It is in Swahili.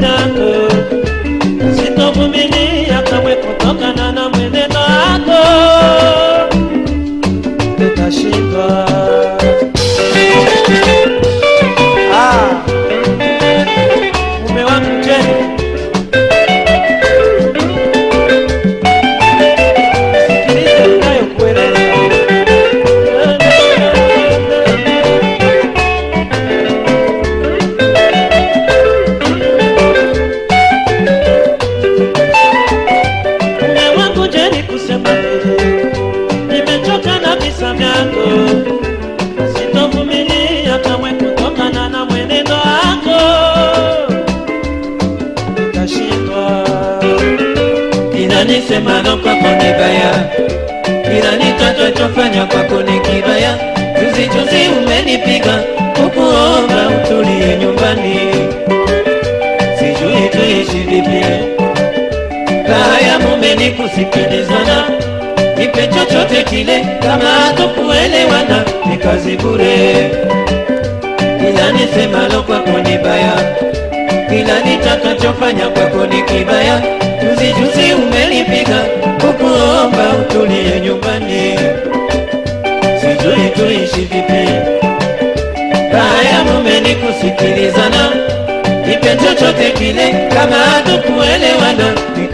na nisemalo kwako ni baya, ila nitakachofanya kwako ni kibaya. Umenipiga kukuomba utulie nyumbani, sijui tuishi vipi. kaya ya mume ni kusikilizana, nipe chochote kile, kama hatukuelewana ni kazi bure, ila nisemalo baya kila nitakachofanya kwako ni kibaya. Juzi kukuomba utulie nyumbani, sijui tuishi vipi. Haya, mume ni kusikilizana, nipe chochote kile, kama hatukuelewana. Ni